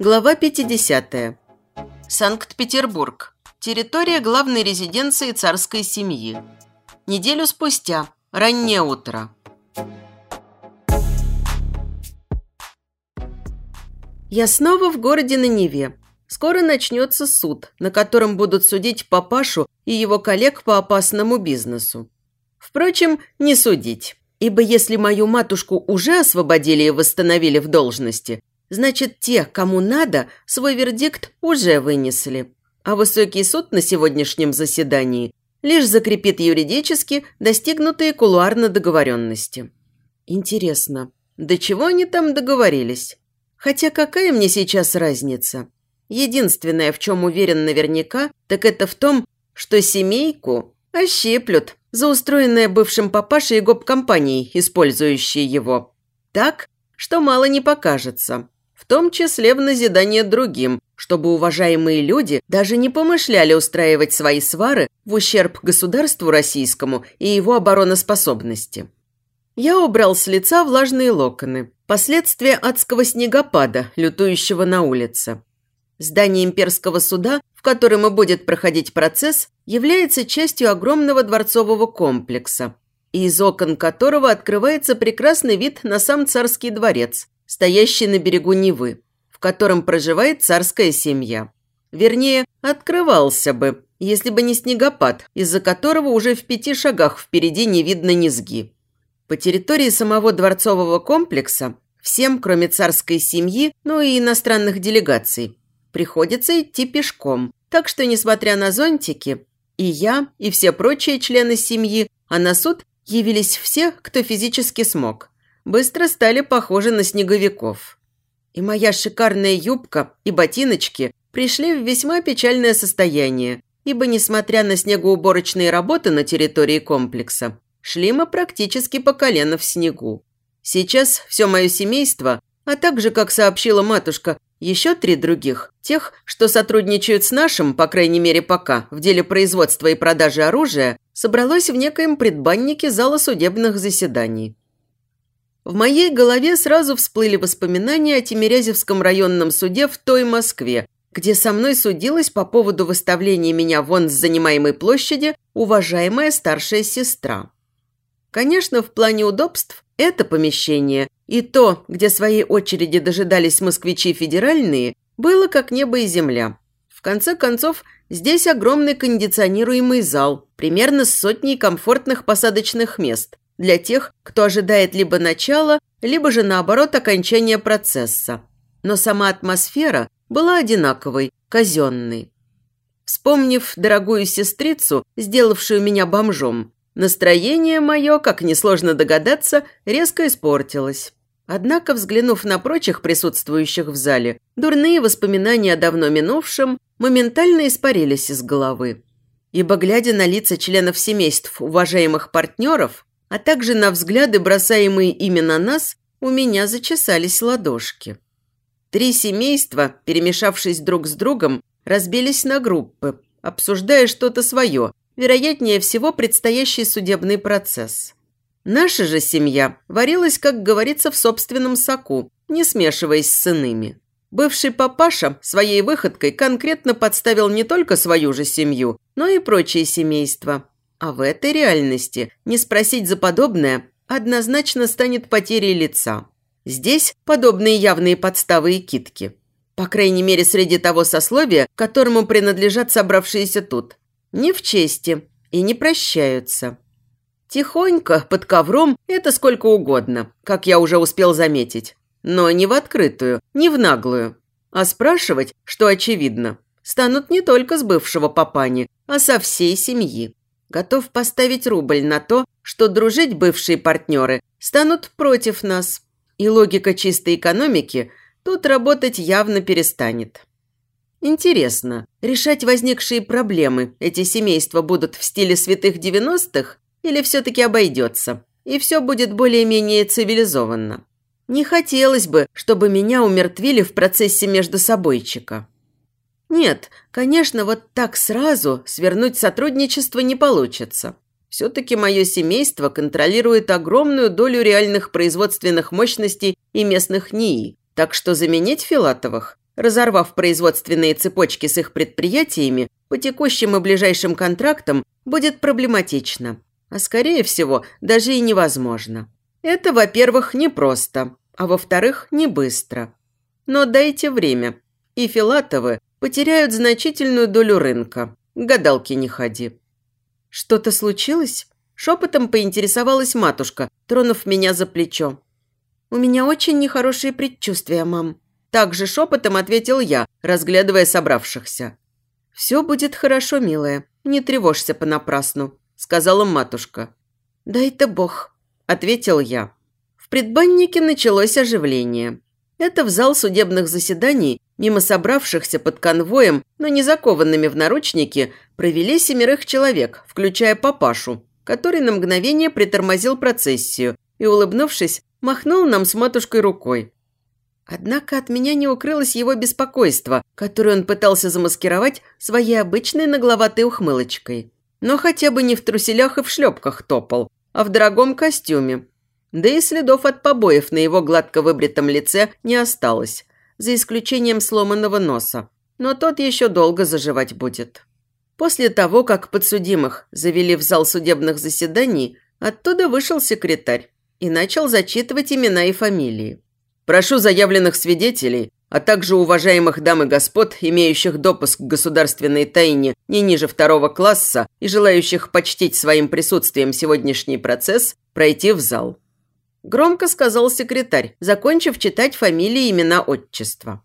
Глава 50. Санкт-Петербург. Территория главной резиденции царской семьи. Неделю спустя. Раннее утро. Я снова в городе на Неве. Скоро начнется суд, на котором будут судить папашу и его коллег по опасному бизнесу. Впрочем, не судить, ибо если мою матушку уже освободили и восстановили в должности, Значит, те, кому надо, свой вердикт уже вынесли. А высокий суд на сегодняшнем заседании лишь закрепит юридически достигнутые кулуарно договоренности. Интересно, до чего они там договорились? Хотя какая мне сейчас разница? Единственное, в чем уверен наверняка, так это в том, что семейку ощиплют за устроенное бывшим папашей гоп-компанией, использующей его. Так, что мало не покажется том числе в назидание другим, чтобы уважаемые люди даже не помышляли устраивать свои свары в ущерб государству российскому и его обороноспособности. Я убрал с лица влажные локоны, последствия адского снегопада, лютующего на улице. Здание имперского суда, в котором и будет проходить процесс, является частью огромного дворцового комплекса, из окон которого открывается прекрасный вид на сам царский дворец, стоящий на берегу Невы, в котором проживает царская семья. Вернее, открывался бы, если бы не снегопад, из-за которого уже в пяти шагах впереди не видно низги. По территории самого дворцового комплекса всем, кроме царской семьи, ну и иностранных делегаций, приходится идти пешком. Так что, несмотря на зонтики, и я, и все прочие члены семьи, а на суд явились все, кто физически смог – быстро стали похожи на снеговиков. И моя шикарная юбка и ботиночки пришли в весьма печальное состояние, ибо, несмотря на снегоуборочные работы на территории комплекса, шли мы практически по колено в снегу. Сейчас все мое семейство, а также, как сообщила матушка, еще три других, тех, что сотрудничают с нашим, по крайней мере пока, в деле производства и продажи оружия, собралось в некоем предбаннике зала судебных заседаний. В моей голове сразу всплыли воспоминания о Тимирязевском районном суде в той Москве, где со мной судилась по поводу выставления меня вон с занимаемой площади уважаемая старшая сестра. Конечно, в плане удобств это помещение и то, где своей очереди дожидались москвичи федеральные, было как небо и земля. В конце концов, здесь огромный кондиционируемый зал, примерно с сотней комфортных посадочных мест – для тех, кто ожидает либо начала, либо же, наоборот, окончания процесса. Но сама атмосфера была одинаковой, казенной. Вспомнив дорогую сестрицу, сделавшую меня бомжом, настроение мое, как несложно догадаться, резко испортилось. Однако, взглянув на прочих присутствующих в зале, дурные воспоминания о давно минувшем моментально испарились из головы. Ибо, глядя на лица членов семейств уважаемых партнеров, а также на взгляды, бросаемые именно нас, у меня зачесались ладошки. Три семейства, перемешавшись друг с другом, разбились на группы, обсуждая что-то свое, вероятнее всего предстоящий судебный процесс. Наша же семья варилась, как говорится, в собственном соку, не смешиваясь с иными. Бывший папаша своей выходкой конкретно подставил не только свою же семью, но и прочие семейства. А в этой реальности не спросить за подобное однозначно станет потерей лица. Здесь подобные явные подставы и китки. По крайней мере, среди того сословия, которому принадлежат собравшиеся тут. Не в чести и не прощаются. Тихонько, под ковром, это сколько угодно, как я уже успел заметить. Но не в открытую, не в наглую. А спрашивать, что очевидно, станут не только с бывшего папани, а со всей семьи готов поставить рубль на то, что дружить бывшие партнеры станут против нас, и логика чистой экономики тут работать явно перестанет. Интересно, решать возникшие проблемы эти семейства будут в стиле святых 90-х или все-таки обойдется, и все будет более-менее цивилизованно? Не хотелось бы, чтобы меня умертвили в процессе междусобойчика. Нет, конечно, вот так сразу свернуть сотрудничество не получится. Все-таки мое семейство контролирует огромную долю реальных производственных мощностей и местных НИИ, так что заменить Филатовых разорвав производственные цепочки с их предприятиями, по текущим и ближайшим контрактам будет проблематично. А скорее всего, даже и невозможно. Это, во-первых, непросто, а во-вторых, не быстро. Но дайте время, и Филатовы потеряют значительную долю рынка. Гадалки не ходи. Что-то случилось? Шепотом поинтересовалась матушка, тронув меня за плечо. «У меня очень нехорошие предчувствия, мам». Также шепотом ответил я, разглядывая собравшихся. «Все будет хорошо, милая, не тревожься понапрасну», – сказала матушка. «Дай-то бог», – ответил я. В предбаннике началось оживление. Это в зал судебных заседаний, мимо собравшихся под конвоем, но не закованными в наручники, провели семерых человек, включая папашу, который на мгновение притормозил процессию и, улыбнувшись, махнул нам с матушкой рукой. Однако от меня не укрылось его беспокойство, которое он пытался замаскировать своей обычной нагловатой ухмылочкой. Но хотя бы не в труселях и в шлепках топал, а в дорогом костюме. Да и следов от побоев на его гладко выбритом лице не осталось, за исключением сломанного носа. Но тот еще долго заживать будет. После того, как подсудимых завели в зал судебных заседаний, оттуда вышел секретарь и начал зачитывать имена и фамилии. Прошу заявленных свидетелей, а также уважаемых дам и господ, имеющих допуск к государственной тайне не ниже второго класса и желающих почтить своим присутствием сегодняшний процесс, пройти в зал. Громко сказал секретарь, закончив читать фамилии, имена, отчества.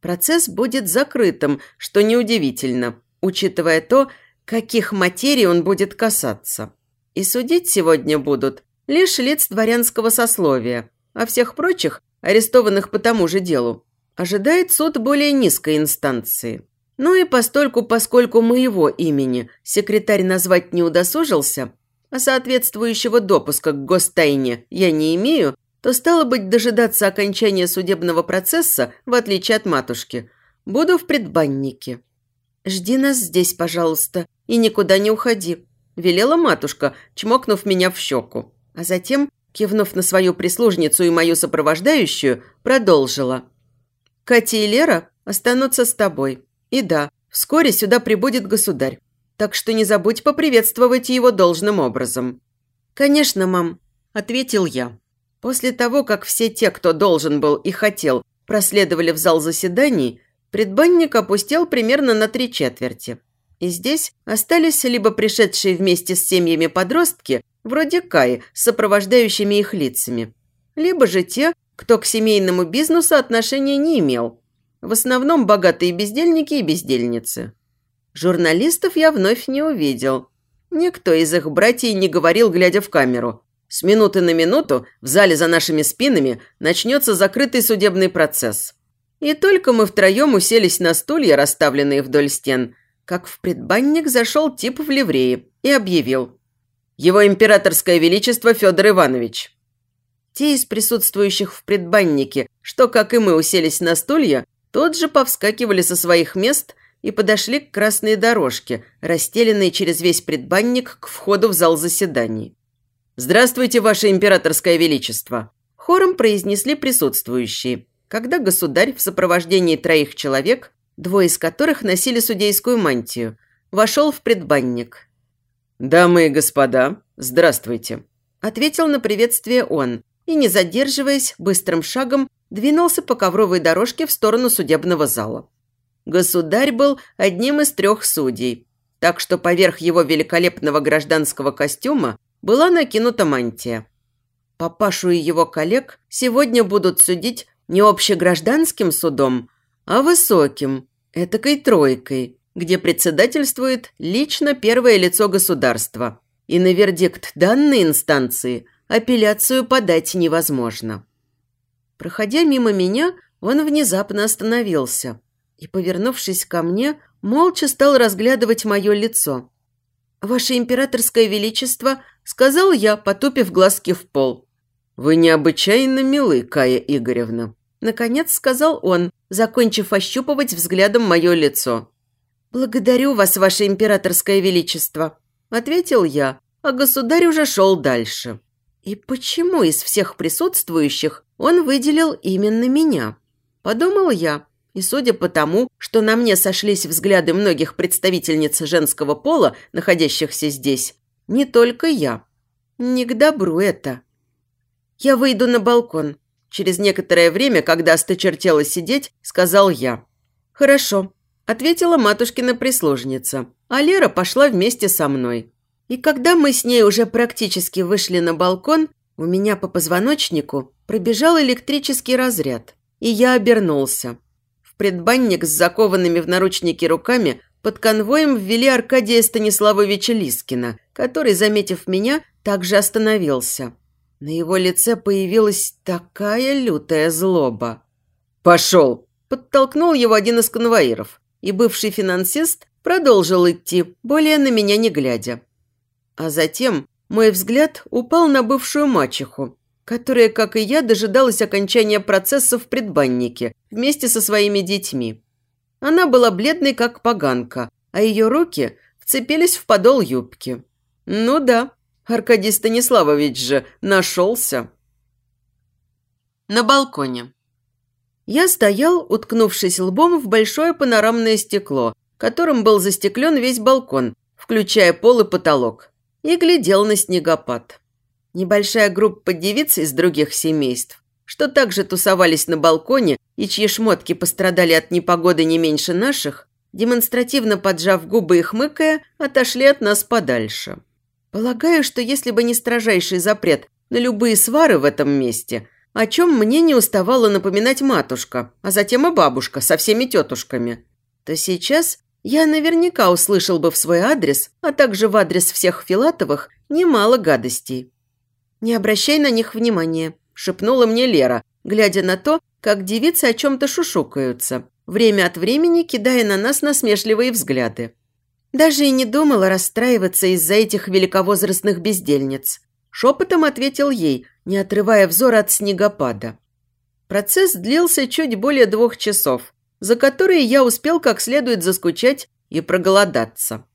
Процесс будет закрытым, что неудивительно, учитывая то, каких материй он будет касаться. И судить сегодня будут лишь лиц дворянского сословия, а всех прочих арестованных по тому же делу, ожидает суд более низкой инстанции. Ну и постольку, поскольку моего имени секретарь назвать не удосужился, а соответствующего допуска к гостайне я не имею, то стало быть дожидаться окончания судебного процесса, в отличие от матушки. Буду в предбаннике. «Жди нас здесь, пожалуйста, и никуда не уходи», – велела матушка, чмокнув меня в щеку. А затем кивнув на свою прислужницу и мою сопровождающую, продолжила. «Катя и Лера останутся с тобой. И да, вскоре сюда прибудет государь, так что не забудь поприветствовать его должным образом». «Конечно, мам», – ответил я. После того, как все те, кто должен был и хотел, проследовали в зал заседаний, предбанник опустел примерно на три четверти. И здесь остались либо пришедшие вместе с семьями подростки, вроде Каи, с сопровождающими их лицами. Либо же те, кто к семейному бизнесу отношения не имел. В основном богатые бездельники и бездельницы. Журналистов я вновь не увидел. Никто из их братьев не говорил, глядя в камеру. С минуты на минуту в зале за нашими спинами начнется закрытый судебный процесс. И только мы втроем уселись на стулья, расставленные вдоль стен, как в предбанник зашел тип в ливрее и объявил – его императорское величество Федор Иванович». Те из присутствующих в предбаннике, что, как и мы, уселись на стулья, тот же повскакивали со своих мест и подошли к красной дорожке, расстеленной через весь предбанник к входу в зал заседаний. «Здравствуйте, ваше императорское величество!» Хором произнесли присутствующие, когда государь в сопровождении троих человек, двое из которых носили судейскую мантию, вошел в предбанник. «Дамы и господа, здравствуйте», – ответил на приветствие он и, не задерживаясь, быстрым шагом двинулся по ковровой дорожке в сторону судебного зала. Государь был одним из трех судей, так что поверх его великолепного гражданского костюма была накинута мантия. Папашу и его коллег сегодня будут судить не общегражданским судом, а высоким, этакой тройкой, где председательствует лично первое лицо государства. И на вердикт данной инстанции апелляцию подать невозможно. Проходя мимо меня, он внезапно остановился и, повернувшись ко мне, молча стал разглядывать мое лицо. «Ваше императорское величество», — сказал я, потупив глазки в пол. «Вы необычайно милы, Кая Игоревна», — наконец сказал он, закончив ощупывать взглядом мое лицо. «Благодарю вас, ваше императорское величество», – ответил я, а государь уже шел дальше. И почему из всех присутствующих он выделил именно меня? Подумал я И судя по тому, что на мне сошлись взгляды многих представительниц женского пола, находящихся здесь, не только я. Не к добру это. Я выйду на балкон. Через некоторое время, когда осточертела сидеть, сказал я. «Хорошо», – ответила матушкина прислужница, а Лера пошла вместе со мной. И когда мы с ней уже практически вышли на балкон, у меня по позвоночнику пробежал электрический разряд, и я обернулся. Предбанник с закованными в наручники руками под конвоем ввели Аркадия Станиславовича Лискина, который, заметив меня, также остановился. На его лице появилась такая лютая злоба. «Пошел!» – подтолкнул его один из конвоиров, и бывший финансист продолжил идти, более на меня не глядя. А затем мой взгляд упал на бывшую мачеху, которая, как и я, дожидалась окончания процесса в предбаннике вместе со своими детьми. Она была бледной, как поганка, а ее руки вцепились в подол юбки. Ну да, Аркадий Станиславович же нашелся. На балконе. Я стоял, уткнувшись лбом в большое панорамное стекло, которым был застеклен весь балкон, включая пол и потолок, и глядел на снегопад. Небольшая группа девиц из других семейств, что также тусовались на балконе и чьи шмотки пострадали от непогоды не меньше наших, демонстративно поджав губы и хмыкая, отошли от нас подальше. Полагаю, что если бы не строжайший запрет на любые свары в этом месте, о чем мне не уставала напоминать матушка, а затем и бабушка со всеми тетушками, то сейчас я наверняка услышал бы в свой адрес, а также в адрес всех Филатовых, немало гадостей. «Не обращай на них внимания», – шепнула мне Лера, глядя на то, как девицы о чем-то шушукаются, время от времени кидая на нас насмешливые взгляды. Даже и не думала расстраиваться из-за этих великовозрастных бездельниц. Шепотом ответил ей, не отрывая взор от снегопада. Процесс длился чуть более двух часов, за которые я успел как следует заскучать и проголодаться.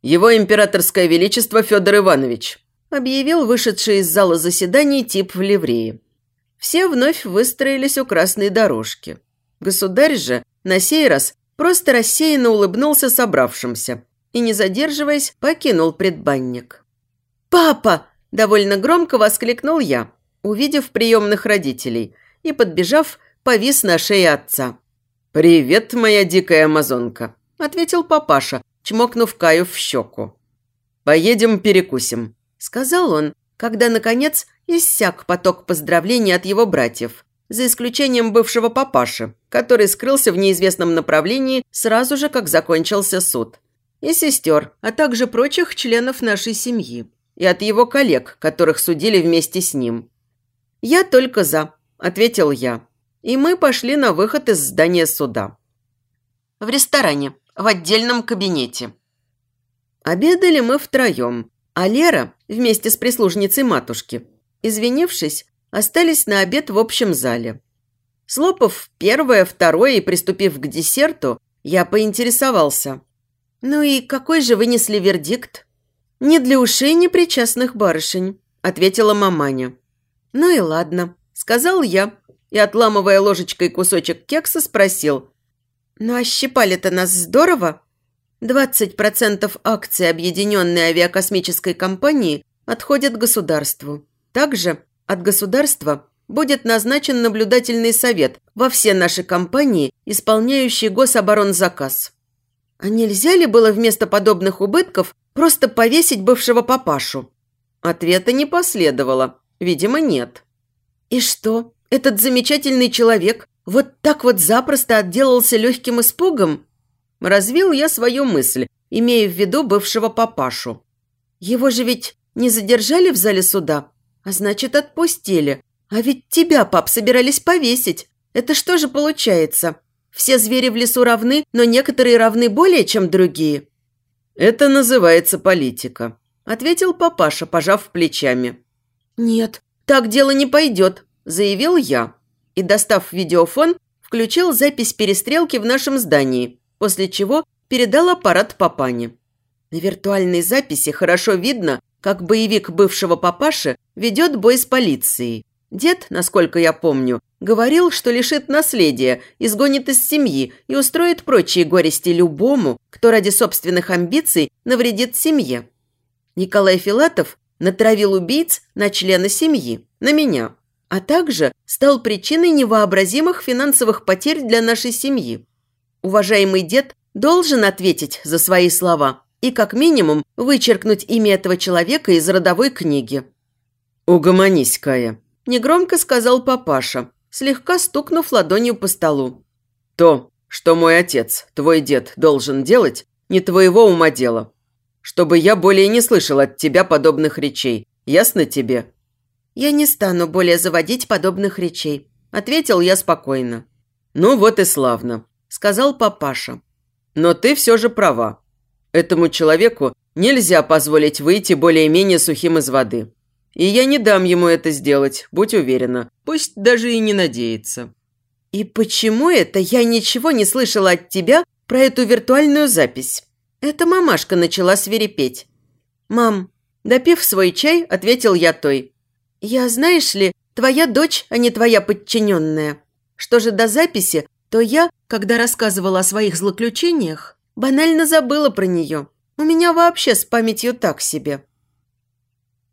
«Его императорское величество Федор Иванович», объявил вышедший из зала заседаний тип в ливрее. Все вновь выстроились у красной дорожки. Государь же на сей раз просто рассеянно улыбнулся собравшимся и, не задерживаясь, покинул предбанник. «Папа!» – довольно громко воскликнул я, увидев приемных родителей, и, подбежав, повис на шее отца. «Привет, моя дикая амазонка!» – ответил папаша, чмокнув Каю в щеку. «Поедем перекусим», – сказал он, когда, наконец, иссяк поток поздравлений от его братьев, за исключением бывшего папаши, который скрылся в неизвестном направлении сразу же, как закончился суд и сестер, а также прочих членов нашей семьи, и от его коллег, которых судили вместе с ним. «Я только за», – ответил я, и мы пошли на выход из здания суда. В ресторане, в отдельном кабинете. Обедали мы втроем, а Лера вместе с прислужницей матушки, извинившись, остались на обед в общем зале. Слопав первое, второе и приступив к десерту, я поинтересовался – «Ну и какой же вынесли вердикт?» «Не для ушей непричастных барышень», – ответила маманя. «Ну и ладно», – сказал я, и, отламывая ложечкой кусочек кекса, спросил. «Ну а щипали-то нас здорово?» «Двадцать процентов акций объединенной авиакосмической компании отходят государству. Также от государства будет назначен наблюдательный совет во все наши компании, исполняющие гособоронзаказ. А нельзя ли было вместо подобных убытков просто повесить бывшего папашу? Ответа не последовало. Видимо, нет. И что, этот замечательный человек вот так вот запросто отделался легким испугом? Развил я свою мысль, имея в виду бывшего папашу. Его же ведь не задержали в зале суда, а значит, отпустили. А ведь тебя, пап, собирались повесить. Это что же получается? Все звери в лесу равны, но некоторые равны более, чем другие». «Это называется политика», – ответил папаша, пожав плечами. «Нет, так дело не пойдет», – заявил я. И, достав видеофон, включил запись перестрелки в нашем здании, после чего передал аппарат папане. На виртуальной записи хорошо видно, как боевик бывшего папаши ведет бой с полицией. Дед, насколько я помню, Говорил, что лишит наследия, изгонит из семьи и устроит прочие горести любому, кто ради собственных амбиций навредит семье. Николай Филатов натравил убийц на члена семьи, на меня, а также стал причиной невообразимых финансовых потерь для нашей семьи. Уважаемый дед должен ответить за свои слова и, как минимум, вычеркнуть имя этого человека из родовой книги. «Угомонись, Кая», – негромко сказал папаша, слегка стукнув ладонью по столу. «То, что мой отец, твой дед, должен делать, не твоего ума дело. Чтобы я более не слышал от тебя подобных речей. Ясно тебе?» «Я не стану более заводить подобных речей», – ответил я спокойно. «Ну вот и славно», – сказал папаша. «Но ты все же права. Этому человеку нельзя позволить выйти более-менее сухим из воды. И я не дам ему это сделать, будь уверена. Пусть даже и не надеется». «И почему это я ничего не слышала от тебя про эту виртуальную запись?» Эта мамашка начала свирепеть. «Мам, допив свой чай, ответил я той. Я, знаешь ли, твоя дочь, а не твоя подчиненная. Что же до записи, то я, когда рассказывала о своих злоключениях, банально забыла про нее. У меня вообще с памятью так себе».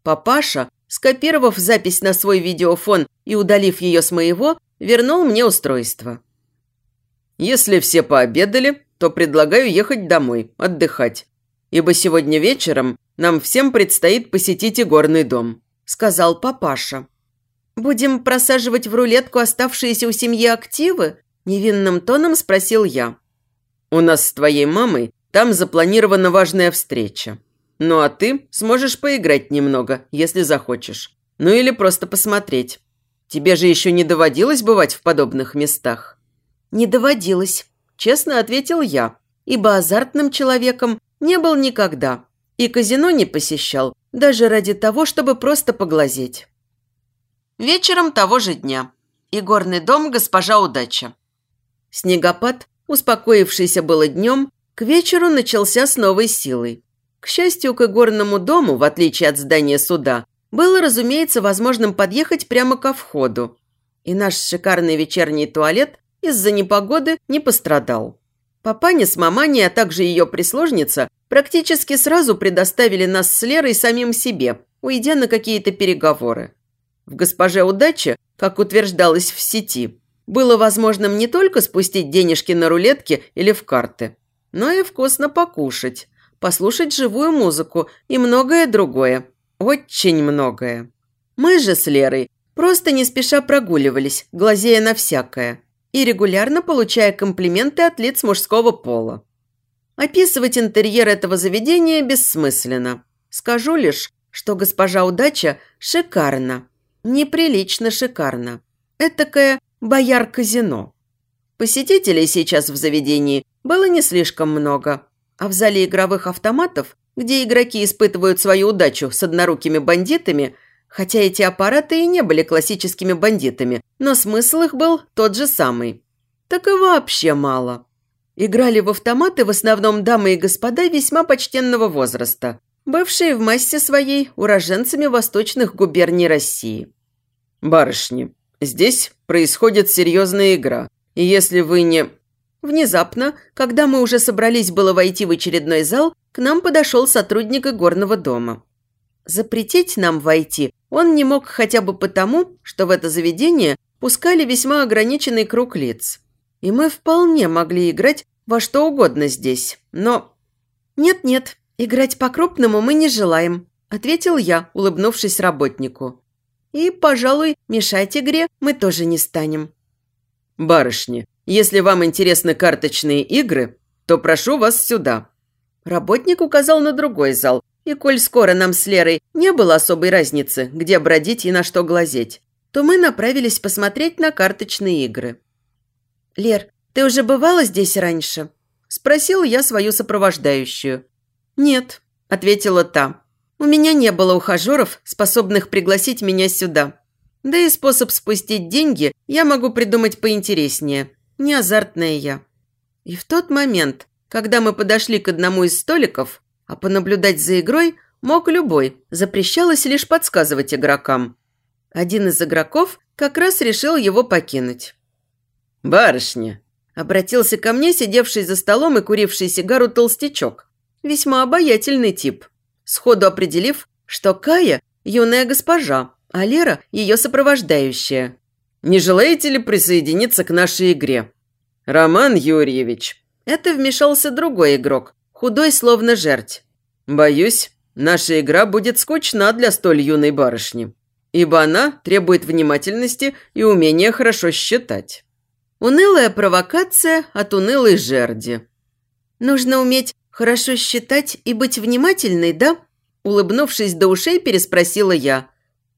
Папаша, скопировав запись на свой видеофон и удалив ее с моего, вернул мне устройство. «Если все пообедали, то предлагаю ехать домой, отдыхать. Ибо сегодня вечером нам всем предстоит посетить игорный дом», – сказал папаша. «Будем просаживать в рулетку оставшиеся у семьи активы?» – невинным тоном спросил я. «У нас с твоей мамой там запланирована важная встреча. Ну а ты сможешь поиграть немного, если захочешь. Ну или просто посмотреть. Тебе же еще не доводилось бывать в подобных местах?» «Не доводилось», – честно ответил я, ибо азартным человеком не был никогда и казино не посещал, даже ради того, чтобы просто поглазеть. Вечером того же дня. Игорный дом госпожа Удача. Снегопад, успокоившийся было днем, к вечеру начался с новой силой. К счастью, к игорному дому, в отличие от здания суда, было, разумеется, возможным подъехать прямо ко входу. И наш шикарный вечерний туалет из-за непогоды не пострадал. Папаня с маманей, а также ее прислужница практически сразу предоставили нас с Лерой самим себе, уйдя на какие-то переговоры. В «Госпоже удачи», как утверждалось в сети, было возможным не только спустить денежки на рулетки или в карты, но и вкусно покушать, послушать живую музыку и многое другое. Очень многое. Мы же с Лерой просто не спеша прогуливались, глазея на всякое, и регулярно получая комплименты от лиц мужского пола. Описывать интерьер этого заведения бессмысленно. Скажу лишь, что госпожа Удача шикарна. Неприлично шикарна. Этакая бояр-казино. Посетителей сейчас в заведении было не слишком много, а в зале игровых автоматов, где игроки испытывают свою удачу с однорукими бандитами, хотя эти аппараты и не были классическими бандитами, но смысл их был тот же самый. Так и вообще мало. Играли в автоматы в основном дамы и господа весьма почтенного возраста, бывшие в массе своей уроженцами восточных губерний России. «Барышни, здесь происходит серьезная игра, и если вы не...» Внезапно, когда мы уже собрались было войти в очередной зал, к нам подошел сотрудник игорного дома. Запретить нам войти он не мог хотя бы потому, что в это заведение пускали весьма ограниченный круг лиц. И мы вполне могли играть во что угодно здесь, но... «Нет-нет, играть по-крупному мы не желаем», – ответил я, улыбнувшись работнику. «И, пожалуй, мешать игре мы тоже не станем». «Барышни, если вам интересны карточные игры, то прошу вас сюда». Работник указал на другой зал, и коль скоро нам с Лерой не было особой разницы, где бродить и на что глазеть, то мы направились посмотреть на карточные игры. «Лер, ты уже бывала здесь раньше?» – спросил я свою сопровождающую. «Нет», – ответила та. «У меня не было ухажеров, способных пригласить меня сюда. Да и способ спустить деньги я могу придумать поинтереснее не азартная я. И в тот момент, когда мы подошли к одному из столиков, а понаблюдать за игрой мог любой, запрещалось лишь подсказывать игрокам. Один из игроков как раз решил его покинуть. «Барышня!» – обратился ко мне сидевший за столом и куривший сигару толстячок. Весьма обаятельный тип. Сходу определив, что Кая – юная госпожа, а Лера – ее сопровождающая. «Не желаете ли присоединиться к нашей игре?» «Роман Юрьевич». Это вмешался другой игрок, худой словно жерть. «Боюсь, наша игра будет скучна для столь юной барышни, ибо она требует внимательности и умения хорошо считать». Унылая провокация от унылой жерди. «Нужно уметь хорошо считать и быть внимательной, да?» Улыбнувшись до ушей, переспросила я.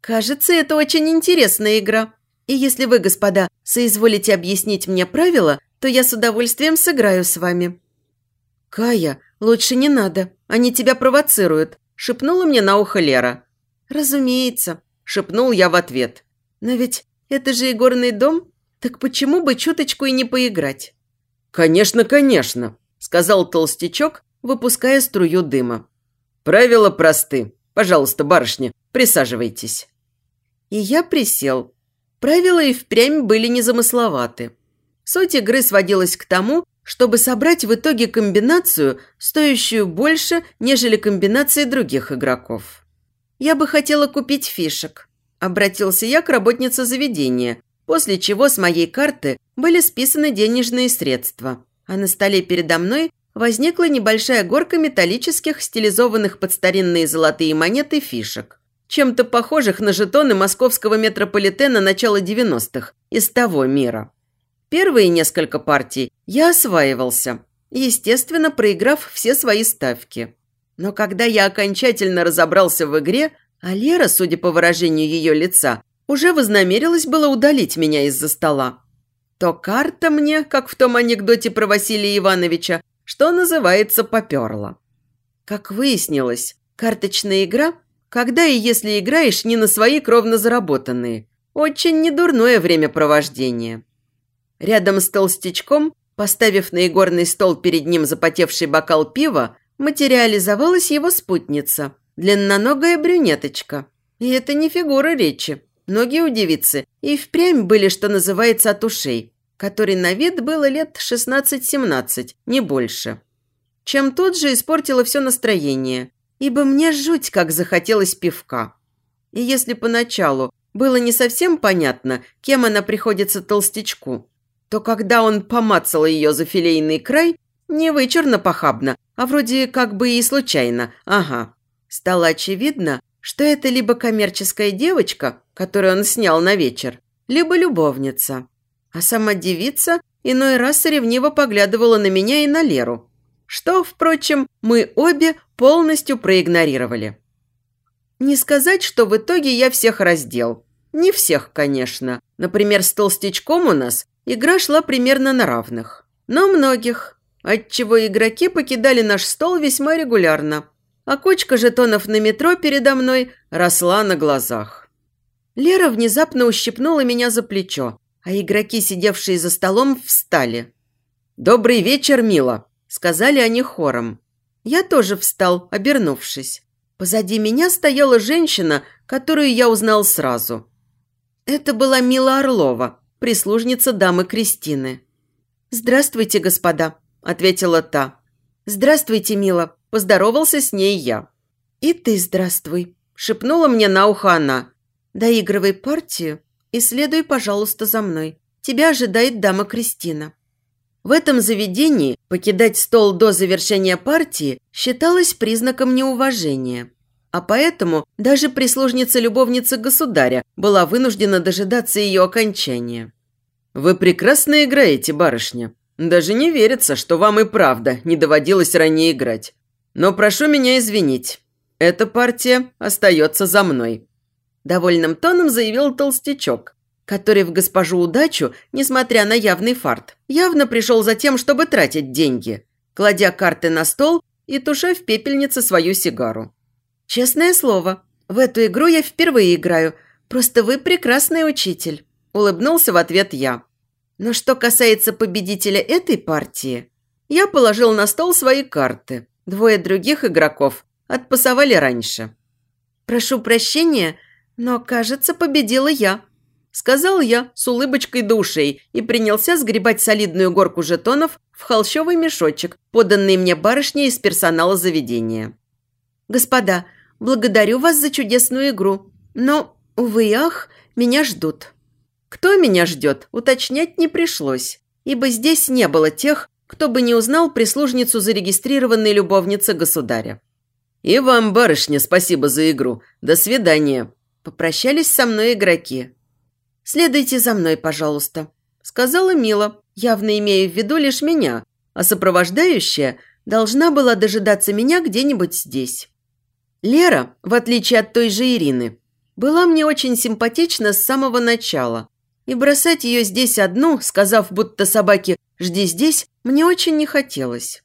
«Кажется, это очень интересная игра. И если вы, господа, соизволите объяснить мне правила, то я с удовольствием сыграю с вами». «Кая, лучше не надо. Они тебя провоцируют», – шепнула мне на ухо Лера. «Разумеется», – шепнул я в ответ. «Но ведь это же игорный дом, так почему бы чуточку и не поиграть?» «Конечно, конечно», – сказал толстячок, выпуская струю дыма. «Правила просты. Пожалуйста, барышня, присаживайтесь». И я присел. Правила и впрямь были незамысловаты. Суть игры сводилась к тому, чтобы собрать в итоге комбинацию, стоящую больше, нежели комбинации других игроков. «Я бы хотела купить фишек», – обратился я к работнице заведения, после чего с моей карты были списаны денежные средства, а на столе передо мной возникла небольшая горка металлических, стилизованных под старинные золотые монеты фишек, чем-то похожих на жетоны московского метрополитена начала 90-х, из того мира. Первые несколько партий я осваивался, естественно, проиграв все свои ставки. Но когда я окончательно разобрался в игре, а Лера, судя по выражению ее лица, уже вознамерилась было удалить меня из-за стола, то карта мне, как в том анекдоте про Василия Ивановича, что называется, поперла. Как выяснилось, карточная игра, когда и если играешь не на свои кровно заработанные, очень недурное времяпровождение. Рядом с толстячком, поставив на игорный стол перед ним запотевший бокал пива, материализовалась его спутница, длинноногая брюнеточка. И это не фигура речи. Ноги у девицы и впрямь были, что называется, от ушей, который на вид было лет 16-17, не больше. Чем тут же испортило все настроение, ибо мне жуть как захотелось пивка. И если поначалу было не совсем понятно, кем она приходится толстячку, то когда он помацал ее за филейный край, не вычурно похабно, а вроде как бы и случайно, ага, стало очевидно, что это либо коммерческая девочка, которую он снял на вечер, либо любовница. А сама девица иной раз ревниво поглядывала на меня и на Леру, что, впрочем, мы обе полностью проигнорировали. Не сказать, что в итоге я всех раздел. Не всех, конечно. Например, с толстячком у нас Игра шла примерно на равных. Но многих, отчего игроки покидали наш стол весьма регулярно. А кучка жетонов на метро передо мной росла на глазах. Лера внезапно ущипнула меня за плечо, а игроки, сидевшие за столом, встали. «Добрый вечер, мила!» – сказали они хором. Я тоже встал, обернувшись. Позади меня стояла женщина, которую я узнал сразу. Это была Мила Орлова, прислужница дамы Кристины. «Здравствуйте, господа», – ответила та. «Здравствуйте, мила», – поздоровался с ней я. «И ты здравствуй», – шепнула мне на ухо она. «Доигрывай партию и следуй, пожалуйста, за мной. Тебя ожидает дама Кристина». В этом заведении покидать стол до завершения партии считалось признаком неуважения. А поэтому даже прислужница-любовница государя была вынуждена дожидаться ее окончания. «Вы прекрасно играете, барышня. Даже не верится, что вам и правда не доводилось ранее играть. Но прошу меня извинить. Эта партия остается за мной». Довольным тоном заявил толстячок, который в госпожу удачу, несмотря на явный фарт, явно пришел за тем, чтобы тратить деньги, кладя карты на стол и туша в пепельнице свою сигару. «Честное слово, в эту игру я впервые играю. Просто вы прекрасный учитель», – улыбнулся в ответ я. Но что касается победителя этой партии, я положил на стол свои карты. Двое других игроков отпасовали раньше. «Прошу прощения, но, кажется, победила я», сказал я с улыбочкой душей и принялся сгребать солидную горку жетонов в холщовый мешочек, поданный мне барышней из персонала заведения. «Господа, благодарю вас за чудесную игру, но, увы ах, меня ждут». Кто меня ждет, уточнять не пришлось, ибо здесь не было тех, кто бы не узнал прислужницу зарегистрированной любовницы государя. «И вам, барышня, спасибо за игру. До свидания». Попрощались со мной игроки. «Следуйте за мной, пожалуйста», – сказала Мила, явно имея в виду лишь меня, а сопровождающая должна была дожидаться меня где-нибудь здесь. Лера, в отличие от той же Ирины, была мне очень симпатична с самого начала, и бросать ее здесь одну, сказав, будто собаке «жди здесь», мне очень не хотелось.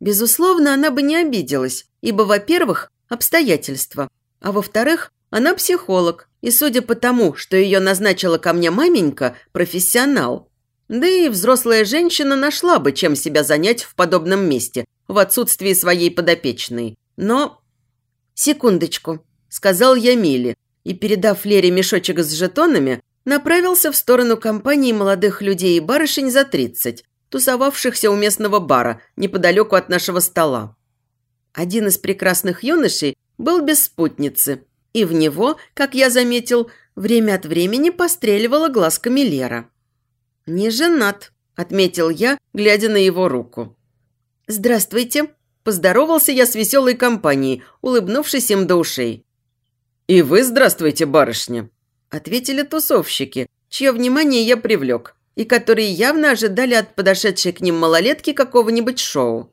Безусловно, она бы не обиделась, ибо, во-первых, обстоятельства, а во-вторых, она психолог, и судя по тому, что ее назначила ко мне маменька, профессионал. Да и взрослая женщина нашла бы, чем себя занять в подобном месте, в отсутствии своей подопечной. Но... «Секундочку», – сказал я Миле, и, передав Лере мешочек с жетонами, направился в сторону компании молодых людей и барышень за тридцать, тусовавшихся у местного бара неподалеку от нашего стола. Один из прекрасных юношей был без спутницы, и в него, как я заметил, время от времени постреливала глазками Лера. «Не женат», – отметил я, глядя на его руку. «Здравствуйте», – поздоровался я с веселой компанией, улыбнувшись им до ушей. «И вы здравствуйте, барышня», ответили тусовщики, чье внимание я привлек, и которые явно ожидали от подошедшей к ним малолетки какого-нибудь шоу.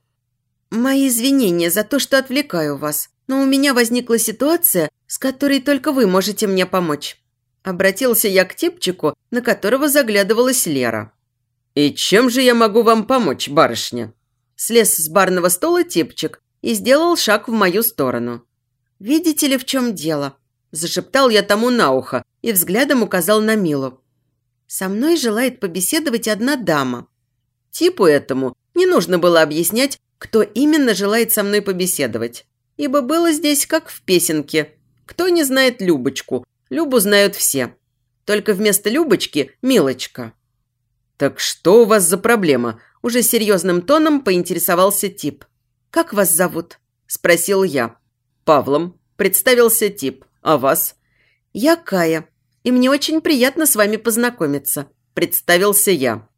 «Мои извинения за то, что отвлекаю вас, но у меня возникла ситуация, с которой только вы можете мне помочь». Обратился я к типчику, на которого заглядывалась Лера. «И чем же я могу вам помочь, барышня?» Слез с барного стола типчик и сделал шаг в мою сторону. «Видите ли, в чем дело?» Зашептал я тому на ухо и взглядом указал на Милу. «Со мной желает побеседовать одна дама. Типу этому не нужно было объяснять, кто именно желает со мной побеседовать, ибо было здесь как в песенке. Кто не знает Любочку, Любу знают все. Только вместо Любочки – Милочка». «Так что у вас за проблема?» – уже серьезным тоном поинтересовался тип. «Как вас зовут?» – спросил я. «Павлом», – представился тип. «А вас?» «Я Кая, и мне очень приятно с вами познакомиться», – представился я.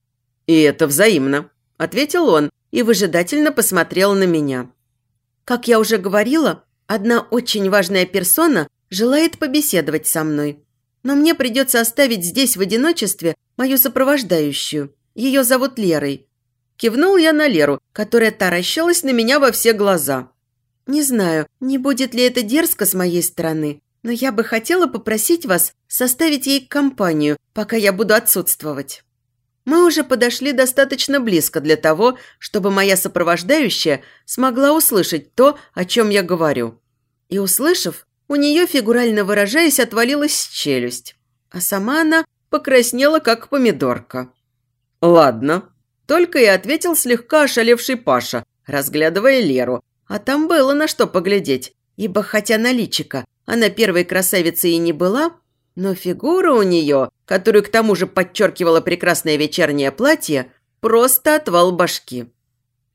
«И это взаимно», – ответил он и выжидательно посмотрел на меня. «Как я уже говорила, одна очень важная персона желает побеседовать со мной. Но мне придется оставить здесь в одиночестве мою сопровождающую. Ее зовут Лерой». Кивнул я на Леру, которая таращилась на меня во все глаза. «Не знаю, не будет ли это дерзко с моей стороны, но я бы хотела попросить вас составить ей компанию, пока я буду отсутствовать. Мы уже подошли достаточно близко для того, чтобы моя сопровождающая смогла услышать то, о чем я говорю. И услышав, у нее, фигурально выражаясь, отвалилась челюсть, а сама она покраснела, как помидорка. «Ладно», – только и ответил слегка ошалевший Паша, разглядывая Леру, а там было на что поглядеть, ибо хотя наличика она первой красавицей и не была, но фигура у нее, которую к тому же подчеркивало прекрасное вечернее платье, просто отвал башки.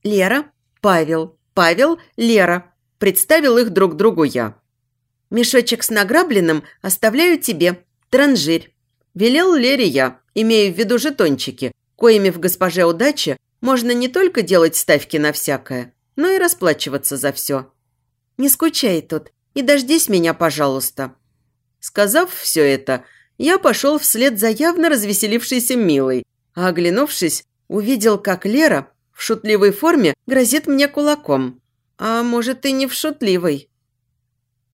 «Лера, Павел, Павел, Лера», – представил их друг другу я. «Мешочек с награбленным оставляю тебе, транжирь», – велел Лере я, имея в виду жетончики, коими в госпоже удачи можно не только делать ставки на всякое, но и расплачиваться за все. «Не скучай тут, и дождись меня, пожалуйста». Сказав все это, я пошел вслед за явно развеселившейся Милой, а оглянувшись, увидел, как Лера в шутливой форме грозит мне кулаком. А может, и не в шутливой.